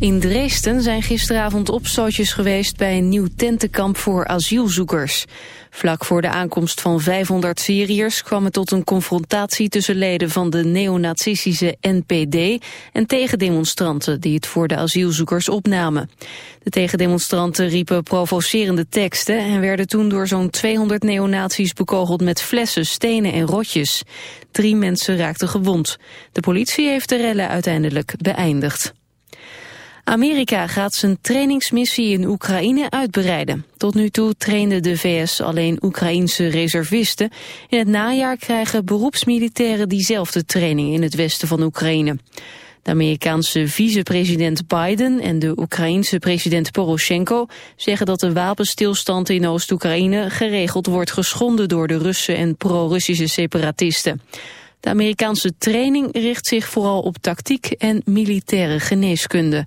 In Dresden zijn gisteravond opstootjes geweest bij een nieuw tentenkamp voor asielzoekers. Vlak voor de aankomst van 500 Syriërs kwam het tot een confrontatie tussen leden van de neonazistische NPD en tegendemonstranten die het voor de asielzoekers opnamen. De tegendemonstranten riepen provocerende teksten en werden toen door zo'n 200 neonazies bekogeld met flessen, stenen en rotjes. Drie mensen raakten gewond. De politie heeft de rellen uiteindelijk beëindigd. Amerika gaat zijn trainingsmissie in Oekraïne uitbreiden. Tot nu toe trainde de VS alleen Oekraïense reservisten. In het najaar krijgen beroepsmilitairen diezelfde training in het westen van Oekraïne. De Amerikaanse vicepresident Biden en de Oekraïense president Poroshenko zeggen dat de wapenstilstand in Oost-Oekraïne geregeld wordt geschonden door de Russen en pro-Russische separatisten. De Amerikaanse training richt zich vooral op tactiek en militaire geneeskunde.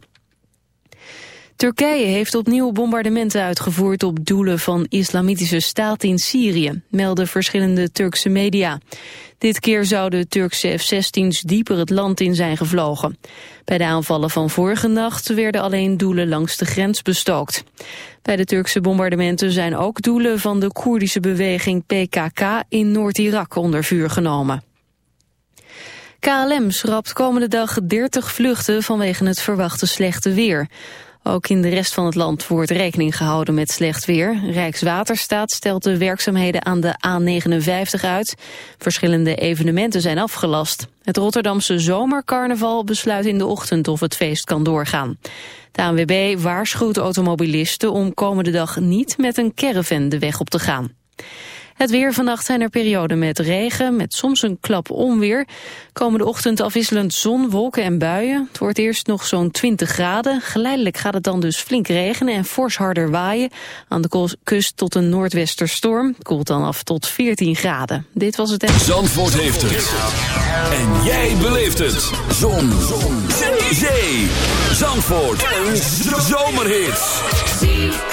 Turkije heeft opnieuw bombardementen uitgevoerd op doelen van islamitische staat in Syrië, melden verschillende Turkse media. Dit keer zouden de Turkse F-16's dieper het land in zijn gevlogen. Bij de aanvallen van vorige nacht werden alleen doelen langs de grens bestookt. Bij de Turkse bombardementen zijn ook doelen van de Koerdische beweging PKK in Noord-Irak onder vuur genomen. KLM schrapt komende dag 30 vluchten vanwege het verwachte slechte weer. Ook in de rest van het land wordt rekening gehouden met slecht weer. Rijkswaterstaat stelt de werkzaamheden aan de A59 uit. Verschillende evenementen zijn afgelast. Het Rotterdamse zomercarnaval besluit in de ochtend of het feest kan doorgaan. De ANWB waarschuwt automobilisten om komende dag niet met een caravan de weg op te gaan. Het weer vannacht zijn er perioden met regen, met soms een klap onweer. Komende ochtend afwisselend zon, wolken en buien. Het wordt eerst nog zo'n 20 graden. Geleidelijk gaat het dan dus flink regenen en fors harder waaien. Aan de kust tot een noordwesterstorm. Koelt dan af tot 14 graden. Dit was het... Zandvoort heeft het. En jij beleeft het. Zon. zon. Zee. Zandvoort. Een zomerhit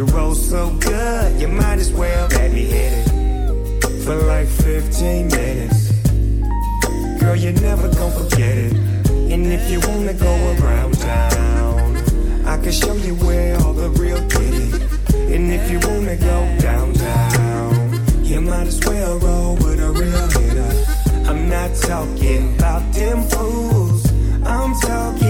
You roll so good, you might as well let me hit it for like 15 minutes. Girl, you're never gonna forget it. And if you wanna go around town, I can show you where all the real kitty. And if you wanna go downtown, you might as well roll with a real hitter. I'm not talking about them fools. I'm talking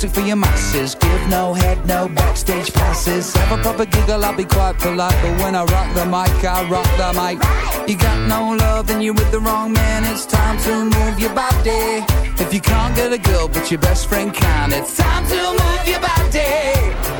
music for your masses. Give no head, no backstage passes. Have a proper giggle, I'll be quite polite. But when I rock the mic, I rock the mic. You got no love, then you're with the wrong man. It's time to move your body. If you can't get a girl, but your best friend can, it's time to move your body.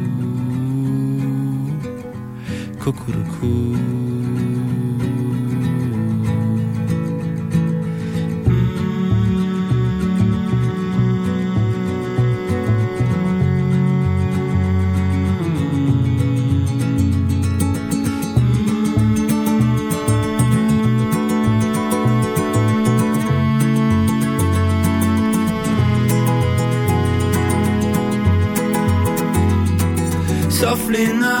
Cuckoo. softly now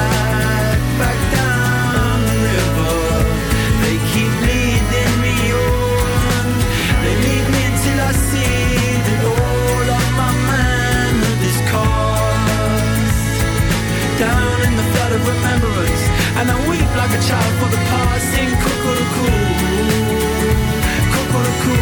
of remembrance, and I weep like a child for the past. Sing cuckoo, cuckoo, cuckoo,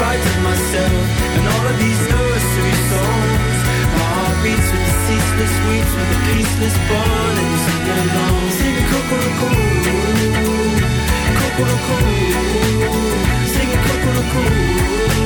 of myself and all of these nursery songs. My heart beats with the ceaseless weeps, with the peaceless burnings of their lungs. Singing Kokoroko, Kokoroko, singing Kokoroko.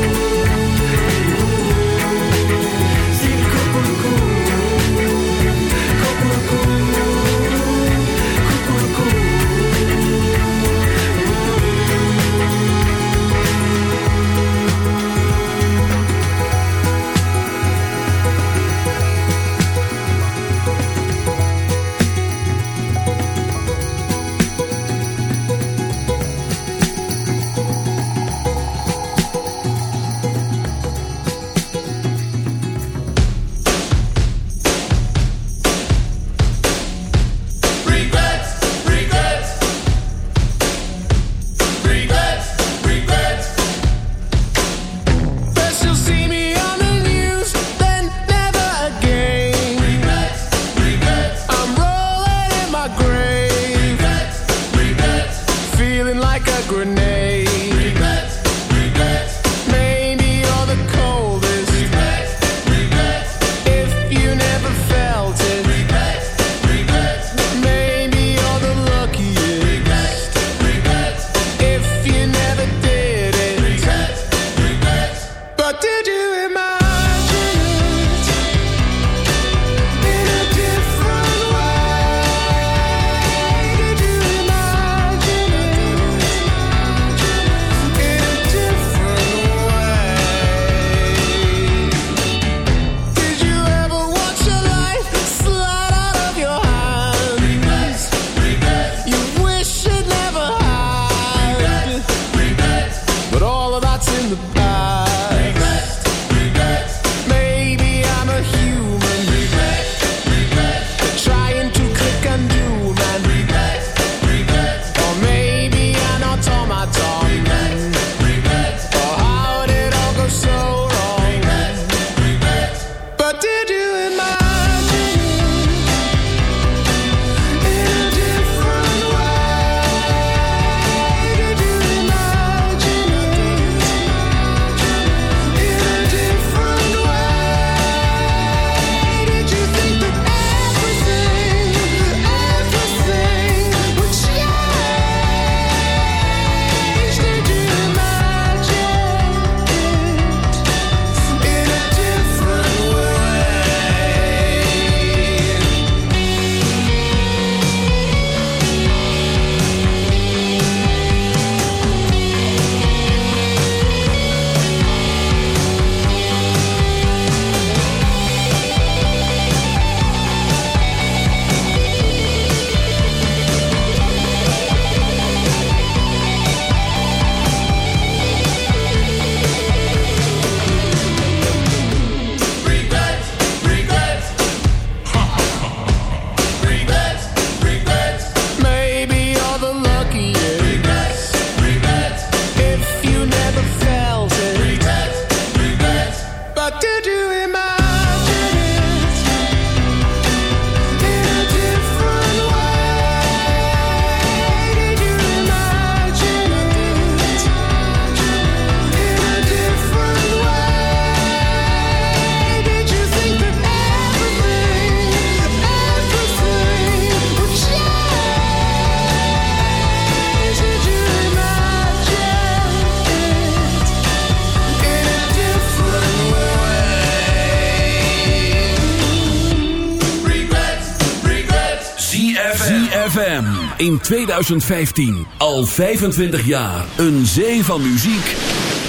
in 2015. Al 25 jaar. Een zee van muziek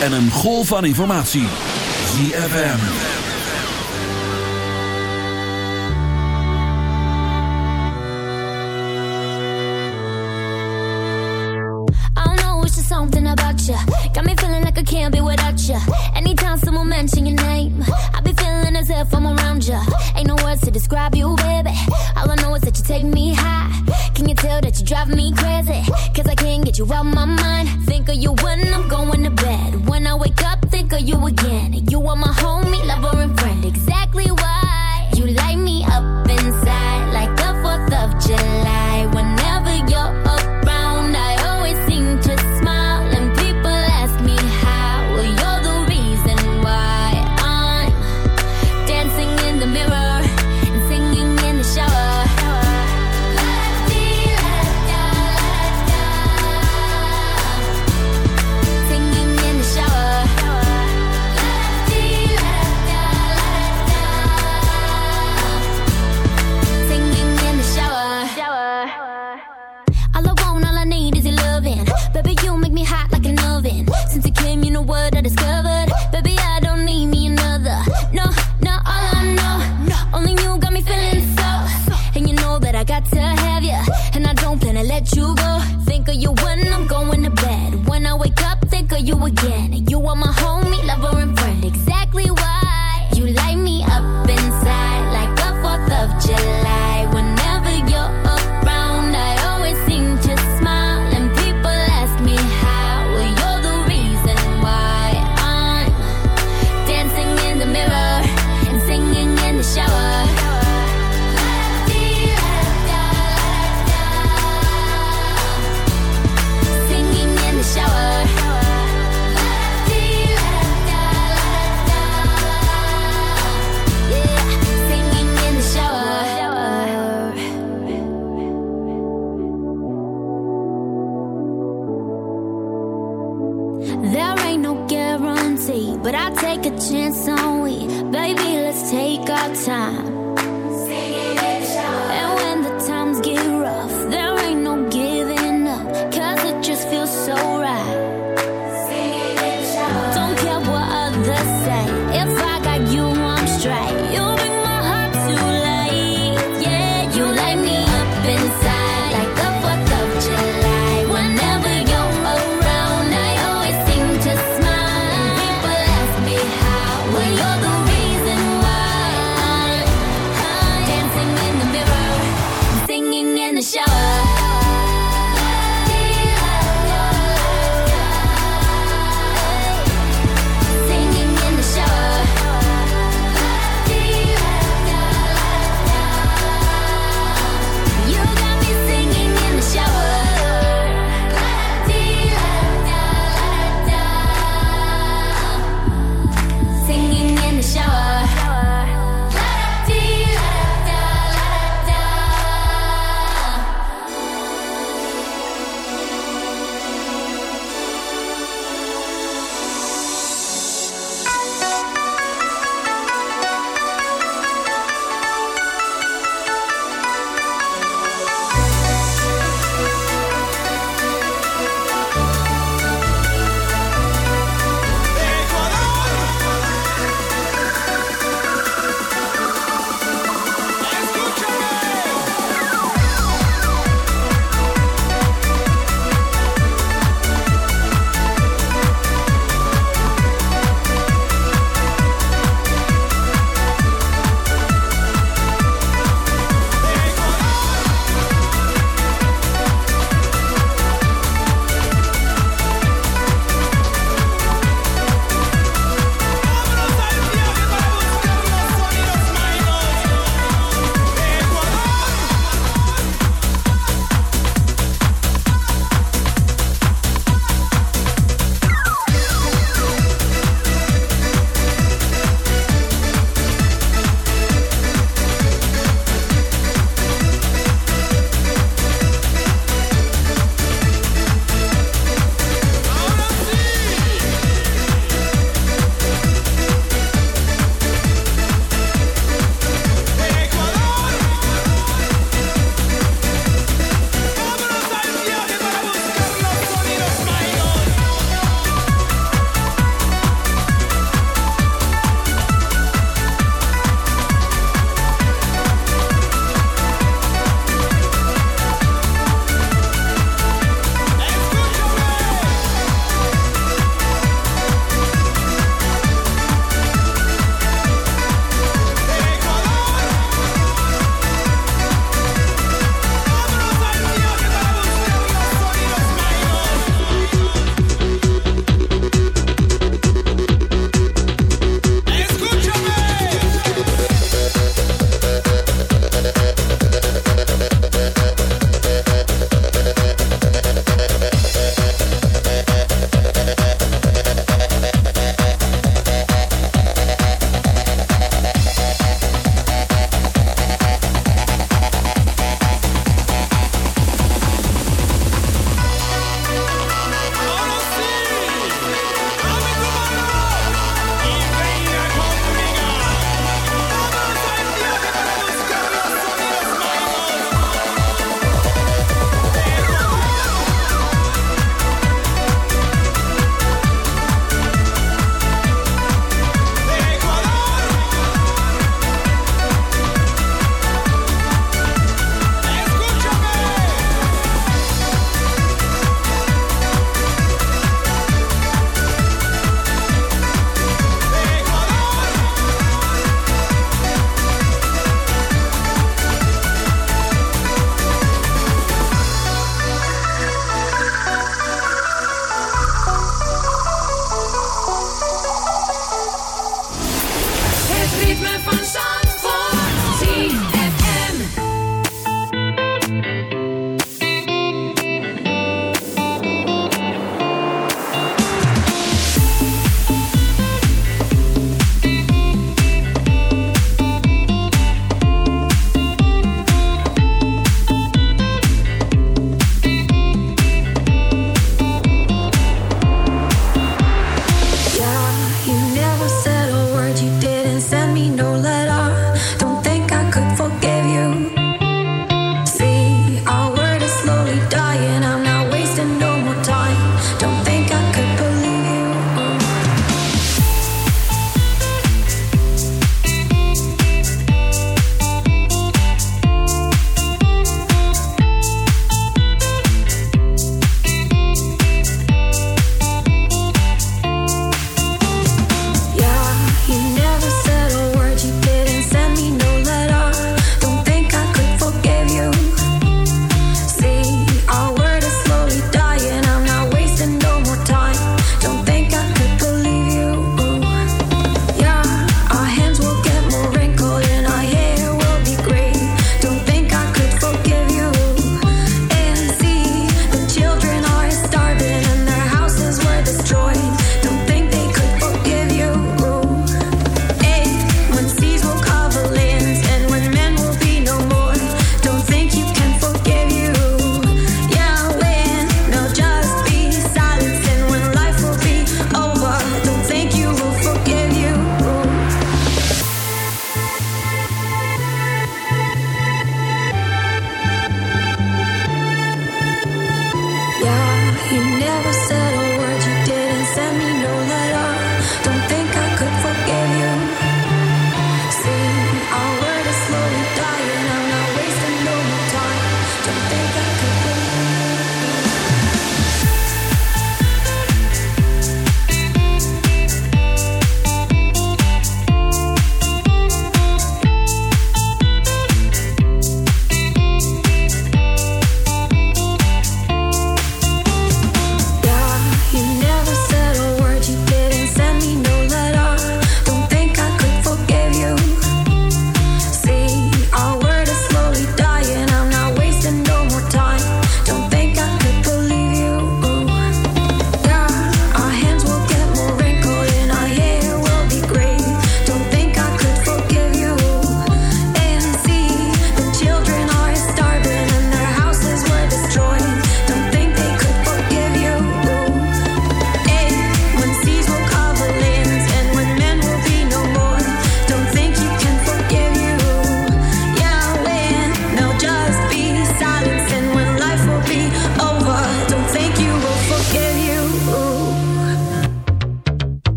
en een golf van informatie. ZFM. I know it's something about you. Got me feeling like I can't be without you. Anytime someone mention your name. I be feeling as if I'm around you. drive me crazy. Cause I can't get you out my mind. Think of you when I'm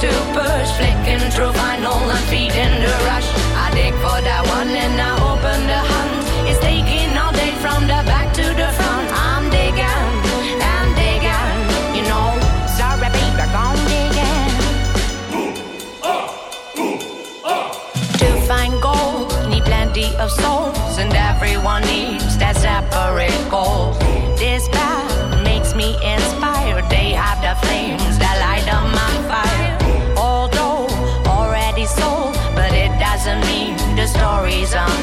to push. Flicking through vinyl and feeding the rush. I dig for that one and I open the hunt. It's taking all day from the back to the front. I'm digging and digging, you know. Sorry, baby, gone digging. To find gold, need plenty of souls, and everyone needs that separate goal.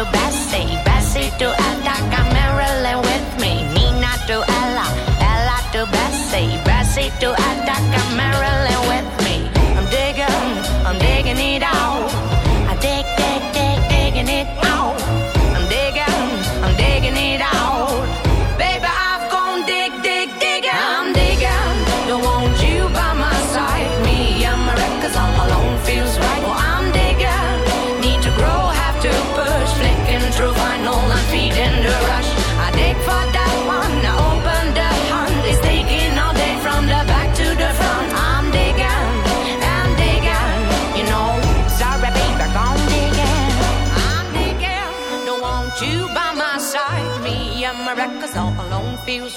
Ella to